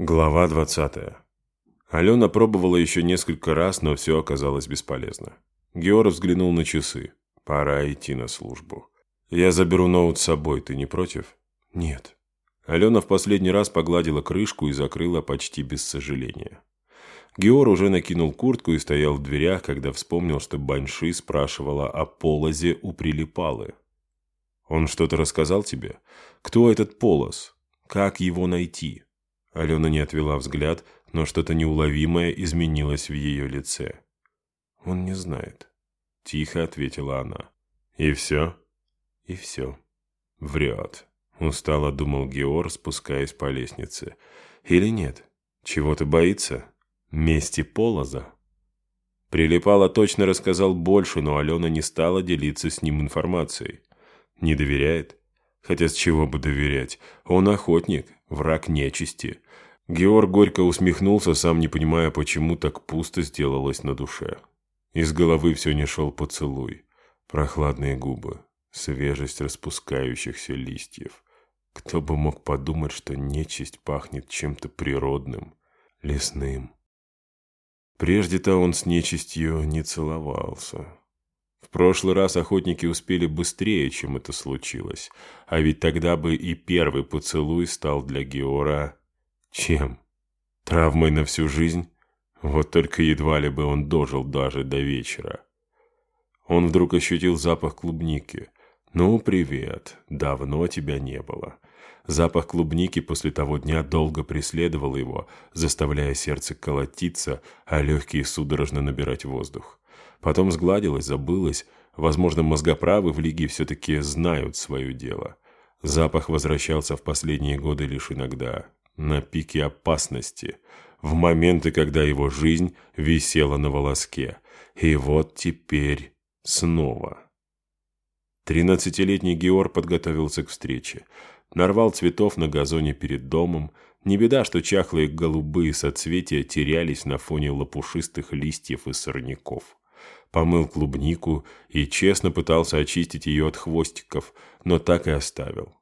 Глава 20. Алена пробовала еще несколько раз, но все оказалось бесполезно. Георг взглянул на часы. Пора идти на службу. «Я заберу ноут с собой, ты не против?» «Нет». Алена в последний раз погладила крышку и закрыла почти без сожаления. Геор уже накинул куртку и стоял в дверях, когда вспомнил, что Банши спрашивала о полозе у Прилипалы. «Он что-то рассказал тебе? Кто этот полоз? Как его найти?» Алена не отвела взгляд, но что-то неуловимое изменилось в ее лице. «Он не знает», — тихо ответила она. «И все?» «И все». «Врет», — устало думал Геор, спускаясь по лестнице. «Или нет? Чего-то боится? Мести Полоза?» Прилипало точно рассказал больше, но Алена не стала делиться с ним информацией. Не доверяет? Хотя с чего бы доверять? Он охотник, враг нечисти. Георг горько усмехнулся, сам не понимая, почему так пусто сделалось на душе. Из головы все не шел поцелуй. Прохладные губы, свежесть распускающихся листьев. Кто бы мог подумать, что нечисть пахнет чем-то природным, лесным. Прежде-то он с нечистью не целовался. В прошлый раз охотники успели быстрее, чем это случилось, а ведь тогда бы и первый поцелуй стал для Геора чем? Травмой на всю жизнь? Вот только едва ли бы он дожил даже до вечера. Он вдруг ощутил запах клубники. «Ну, привет. Давно тебя не было». Запах клубники после того дня долго преследовал его, заставляя сердце колотиться, а легкие судорожно набирать воздух. Потом сгладилось, забылось. Возможно, мозгоправы в лиге все-таки знают свое дело. Запах возвращался в последние годы лишь иногда, на пике опасности, в моменты, когда его жизнь висела на волоске. И вот теперь снова. Тринадцатилетний Геор подготовился к встрече. Нарвал цветов на газоне перед домом. Не беда, что чахлые голубые соцветия терялись на фоне лопушистых листьев и сорняков. Помыл клубнику и честно пытался очистить ее от хвостиков, но так и оставил.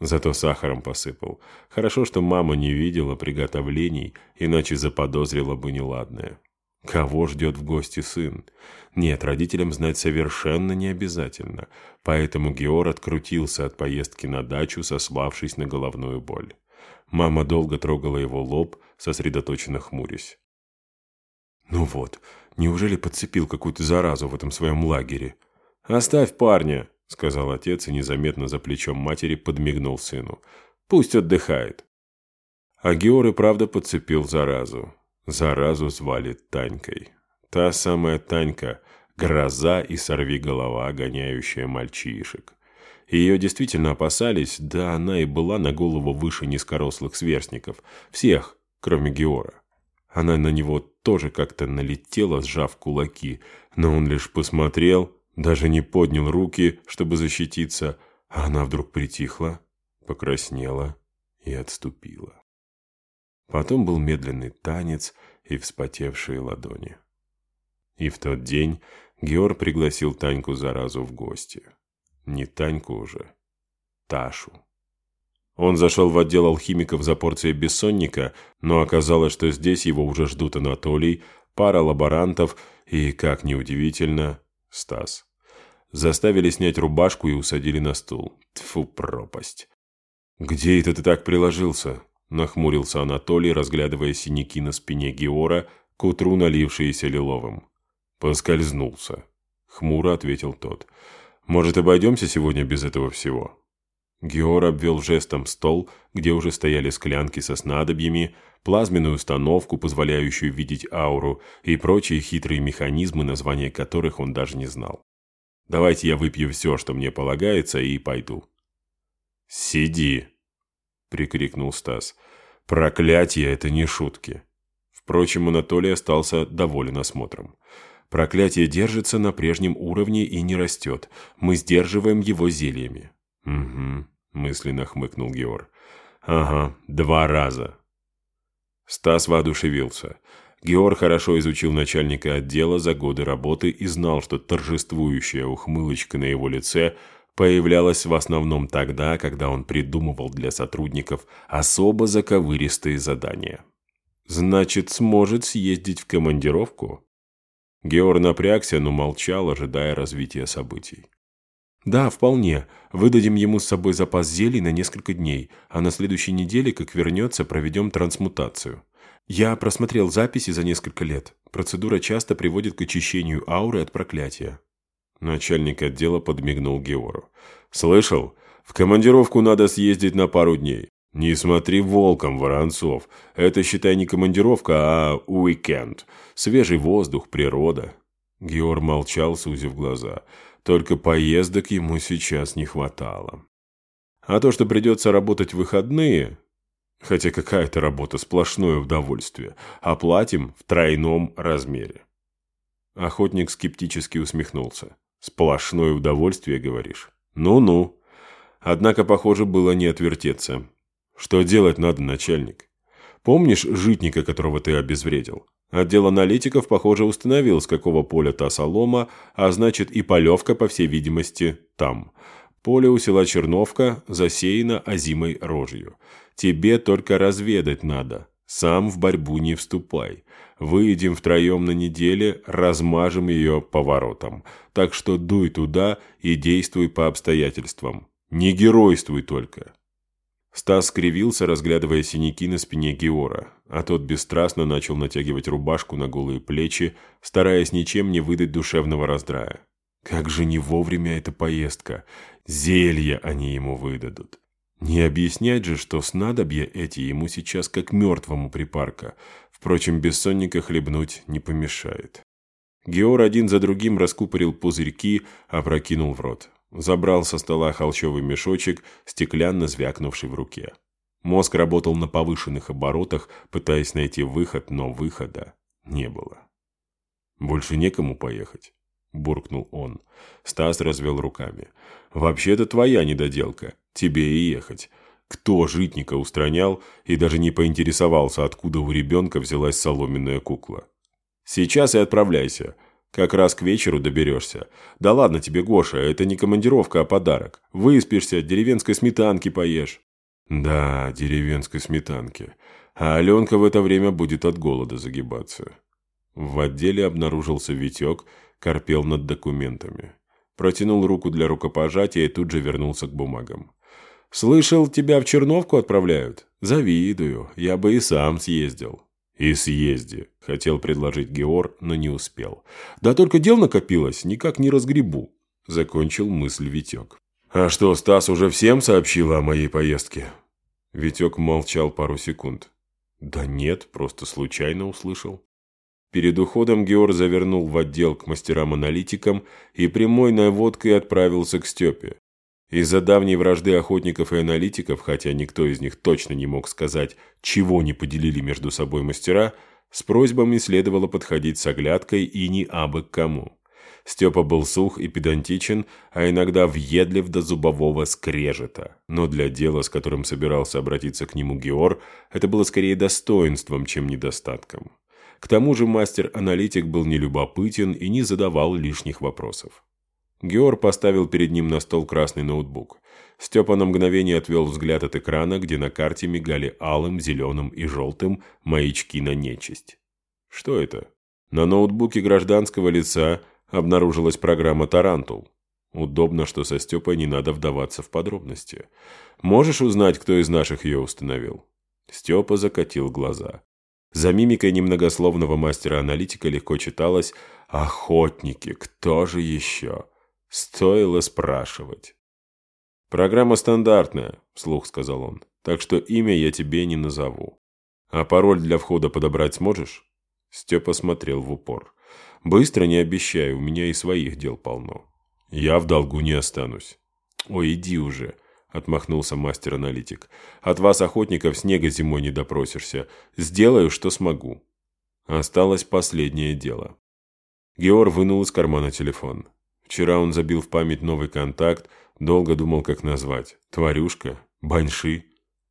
Зато сахаром посыпал. Хорошо, что мама не видела приготовлений, иначе заподозрила бы неладное. Кого ждет в гости сын? Нет, родителям знать совершенно не обязательно, поэтому Геор открутился от поездки на дачу, сославшись на головную боль. Мама долго трогала его лоб, сосредоточенно хмурясь. «Ну вот, неужели подцепил какую-то заразу в этом своем лагере?» «Оставь парня!» — сказал отец и незаметно за плечом матери подмигнул сыну. «Пусть отдыхает». А Геор и правда подцепил заразу. Заразу звали Танькой. Та самая Танька — гроза и сорвиголова, гоняющая мальчишек. Ее действительно опасались, да она и была на голову выше низкорослых сверстников. Всех, кроме Геора. Она на него тоже как-то налетела, сжав кулаки, но он лишь посмотрел даже не поднял руки, чтобы защититься, а она вдруг притихла, покраснела и отступила. Потом был медленный танец и вспотевшие ладони. И в тот день Геор пригласил Таньку заразу в гости. Не Таньку уже, Ташу. Он зашел в отдел алхимиков за порцией бессонника, но оказалось, что здесь его уже ждут Анатолий, пара лаборантов и, как неудивительно, Стас. Заставили снять рубашку и усадили на стул. Тфу, пропасть. «Где это ты так приложился?» – нахмурился Анатолий, разглядывая синяки на спине Геора, к утру налившиеся лиловым. «Поскользнулся», – хмуро ответил тот. «Может, обойдемся сегодня без этого всего?» Геор обвел жестом стол, где уже стояли склянки со снадобьями, плазменную установку, позволяющую видеть ауру, и прочие хитрые механизмы, названия которых он даже не знал. Давайте я выпью все, что мне полагается, и пойду». «Сиди!» – прикрикнул Стас. «Проклятие – это не шутки». Впрочем, Анатолий остался доволен осмотром. «Проклятие держится на прежнем уровне и не растет. Мы сдерживаем его зельями». «Угу», – мысленно хмыкнул Геор. «Ага, два раза». Стас воодушевился – Георг хорошо изучил начальника отдела за годы работы и знал, что торжествующая ухмылочка на его лице появлялась в основном тогда, когда он придумывал для сотрудников особо заковыристые задания. Значит, сможет съездить в командировку? Геор напрягся, но молчал, ожидая развития событий. «Да, вполне. Выдадим ему с собой запас зелий на несколько дней, а на следующей неделе, как вернется, проведем трансмутацию. Я просмотрел записи за несколько лет. Процедура часто приводит к очищению ауры от проклятия». Начальник отдела подмигнул Геору. «Слышал? В командировку надо съездить на пару дней. «Не смотри волком, Воронцов. Это, считай, не командировка, а уикенд. Свежий воздух, природа». Геор молчал, сузив глаза. Только поездок ему сейчас не хватало. А то, что придется работать в выходные, хотя какая-то работа, сплошное удовольствие, оплатим в тройном размере. Охотник скептически усмехнулся. «Сплошное удовольствие, говоришь? Ну-ну». Однако, похоже, было не отвертеться. Что делать надо, начальник? Помнишь житника, которого ты обезвредил? Отдел аналитиков, похоже, установил, с какого поля та солома, а значит и полевка, по всей видимости, там. Поле у села Черновка засеяно озимой рожью. Тебе только разведать надо. Сам в борьбу не вступай. Выедем втроем на неделе, размажем ее поворотом. Так что дуй туда и действуй по обстоятельствам. Не геройствуй только. Стас скривился, разглядывая синяки на спине Геора, а тот бесстрастно начал натягивать рубашку на голые плечи, стараясь ничем не выдать душевного раздрая. Как же не вовремя эта поездка! Зелья они ему выдадут. Не объяснять же, что снадобья эти ему сейчас как мертвому припарка. Впрочем, бессонника хлебнуть не помешает. Геор один за другим раскупорил пузырьки, опрокинул в рот. Забрал со стола холщовый мешочек, стеклянно звякнувший в руке. Мозг работал на повышенных оборотах, пытаясь найти выход, но выхода не было. «Больше некому поехать», – буркнул он. Стас развел руками. «Вообще-то твоя недоделка. Тебе и ехать. Кто житника устранял и даже не поинтересовался, откуда у ребенка взялась соломенная кукла? Сейчас и отправляйся. Как раз к вечеру доберешься. Да ладно тебе, Гоша, это не командировка, а подарок. Выспишься, деревенской сметанки поешь. Да, деревенской сметанки. А Аленка в это время будет от голода загибаться. В отделе обнаружился Витек, корпел над документами. Протянул руку для рукопожатия и тут же вернулся к бумагам. «Слышал, тебя в Черновку отправляют? Завидую, я бы и сам съездил». «И съезди», – хотел предложить Геор, но не успел. «Да только дел накопилось, никак не разгребу», – закончил мысль Витек. «А что, Стас уже всем сообщил о моей поездке?» Витек молчал пару секунд. «Да нет, просто случайно услышал». Перед уходом Геор завернул в отдел к мастерам-аналитикам и прямой наводкой отправился к Степе. Из-за давней вражды охотников и аналитиков, хотя никто из них точно не мог сказать, чего не поделили между собой мастера, с просьбами следовало подходить с оглядкой и не абы к кому. Степа был сух и педантичен, а иногда въедлив до зубового скрежета. Но для дела, с которым собирался обратиться к нему Геор, это было скорее достоинством, чем недостатком. К тому же мастер-аналитик был нелюбопытен и не задавал лишних вопросов. Геор поставил перед ним на стол красный ноутбук. Степа на мгновение отвел взгляд от экрана, где на карте мигали алым, зеленым и желтым маячки на нечисть. Что это? На ноутбуке гражданского лица обнаружилась программа «Тарантул». Удобно, что со Степой не надо вдаваться в подробности. Можешь узнать, кто из наших ее установил? Степа закатил глаза. За мимикой немногословного мастера-аналитика легко читалось «Охотники, кто же еще?» Стоило спрашивать. «Программа стандартная», – вслух сказал он, – «так что имя я тебе не назову. А пароль для входа подобрать сможешь?» Степа смотрел в упор. «Быстро не обещаю, у меня и своих дел полно. Я в долгу не останусь». «Ой, иди уже», – отмахнулся мастер-аналитик. «От вас, охотников, снега зимой не допросишься. Сделаю, что смогу». Осталось последнее дело. Геор вынул из кармана телефон. Вчера он забил в память новый контакт, долго думал, как назвать. Тварюшка? Баньши?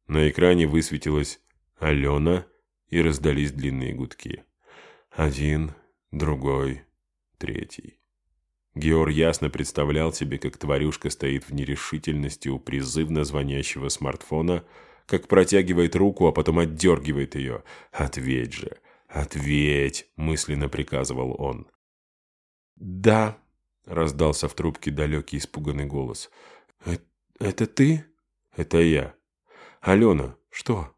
На экране высветилась «Алена» и раздались длинные гудки. Один, другой, третий. Геор ясно представлял себе, как тварюшка стоит в нерешительности у призывно звонящего смартфона, как протягивает руку, а потом отдергивает ее. «Ответь же! Ответь!» – мысленно приказывал он. «Да», – раздался в трубке далекий испуганный голос. «Э, «Это ты?» «Это я». «Алена, что?»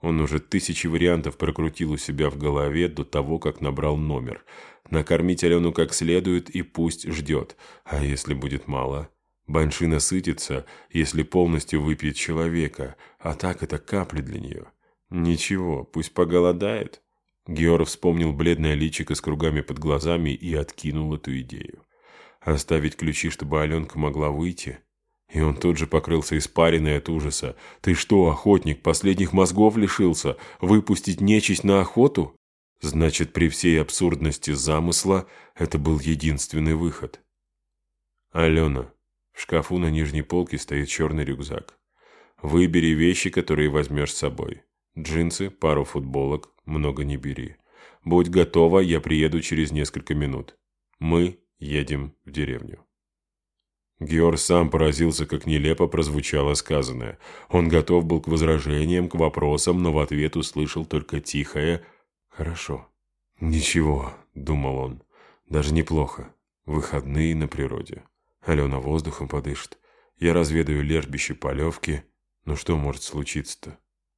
Он уже тысячи вариантов прокрутил у себя в голове до того, как набрал номер. Накормить Алену как следует и пусть ждет. А если будет мало? Банши насытится, если полностью выпьет человека, а так это капли для нее. Ничего, пусть поголодает. Геор вспомнил бледное личико с кругами под глазами и откинул эту идею. Оставить ключи, чтобы Аленка могла выйти? И он тут же покрылся испариной от ужаса. «Ты что, охотник, последних мозгов лишился? Выпустить нечисть на охоту?» Значит, при всей абсурдности замысла это был единственный выход. «Алена, в шкафу на нижней полке стоит черный рюкзак. Выбери вещи, которые возьмешь с собой. Джинсы, пару футболок, много не бери. Будь готова, я приеду через несколько минут. Мы едем в деревню». Георг сам поразился, как нелепо прозвучало сказанное. Он готов был к возражениям, к вопросам, но в ответ услышал только тихое «Хорошо». «Ничего», — думал он, — «даже неплохо. Выходные на природе. Алена воздухом подышит. Я разведаю лежбище полевки. Ну что может случиться-то?»